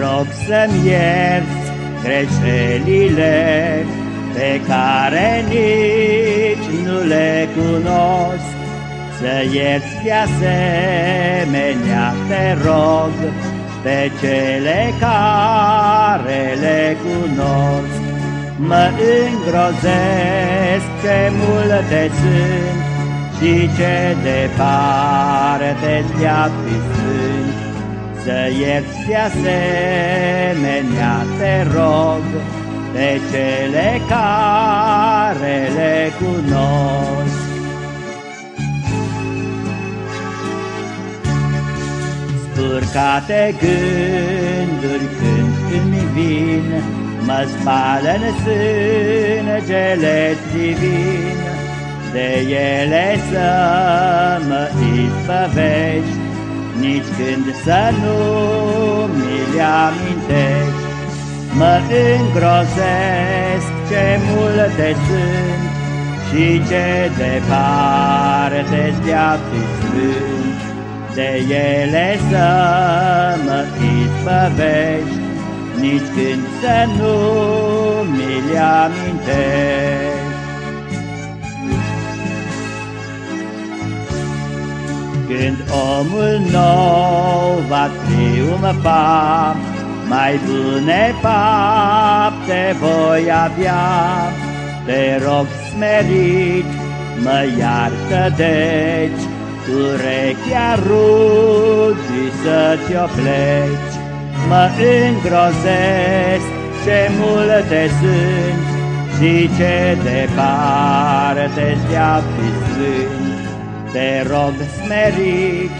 rog să-mi ierți greșelile pe care nici nu le cunosc. Să ierți de asemenea, te rog, pe cele care le cunosc. Mă îngrozesc ce multe sunt și ce departe de-a fi sfânt. Să ierți de asemenea, te rog, pe cele care le cunosc. Spurcate gânduri când îmi vin, Mă spală în sângele divin, De ele să mă izbăvești, Nici când să nu mi le amintești. Mă îngrozesc ce multe sunt Și ce departe de-a fi sfânt, De ele să mă izbăvești, Nici când să nu mi le amintești. Când omul nou va triumfa, mai bune fapte voi avea, Te rog smerit, mă iartă deci, Urechea rugii să ți-o pleci. Mă îngrozesc ce multe sunt Și ce departe de-a fi sfânt. Te rog smerit,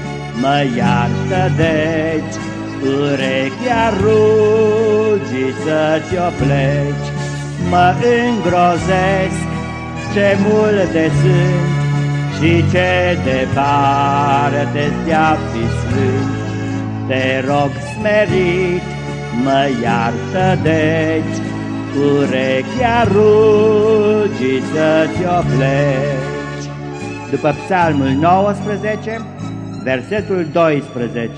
mă iartă deci, urechea rugii să ți-o pleci. Mă îngrozesc ce multe sunt și ce departe de-a fi sfânt. Te rog smerit, mă iartă deci, urechea rugii să ți-o pleci. După psalmul 19, versetul 12